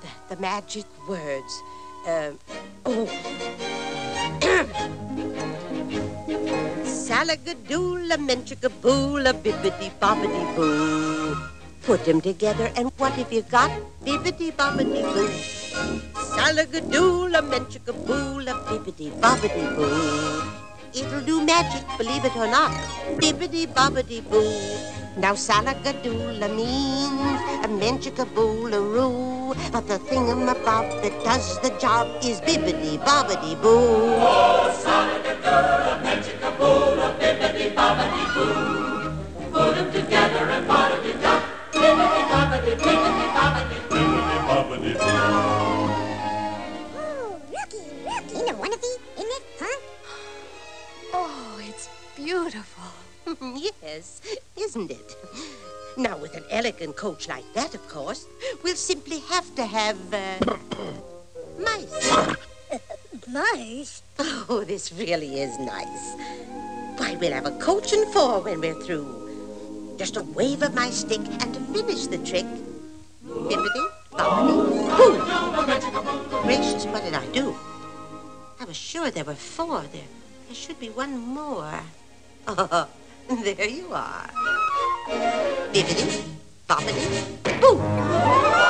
the, the magic words. Uh, oh. Salagadoola, menchikaboola, bibbidi bobbidi boo. Put them together, and what have you got? Bibbidi bobbidi boo. Salagadoola, menchikaboola, bibbidi bobbidi boo. It'll do magic, believe it or not. Bibbidi bobbidi boo. Now salagadoola means a menchikaboolaroo. But the thingamabob that does the job is bibbidi bobbidi boo. Oh, salagadoola, menchikaboola, bibbidi bobbidi beautiful. yes, isn't it? Now, with an elegant coach like that, of course, we'll simply have to have uh, mice. Nice. Oh, this really is nice. Why, we'll have a coach and four when we're through. Just a wave of my stick, and to finish the trick, bibbidi, bobbidi, boo. Gracious, what did I do? I was sure there were four. There, there should be one more. There you are. Bibbidi, bobbidi, boo.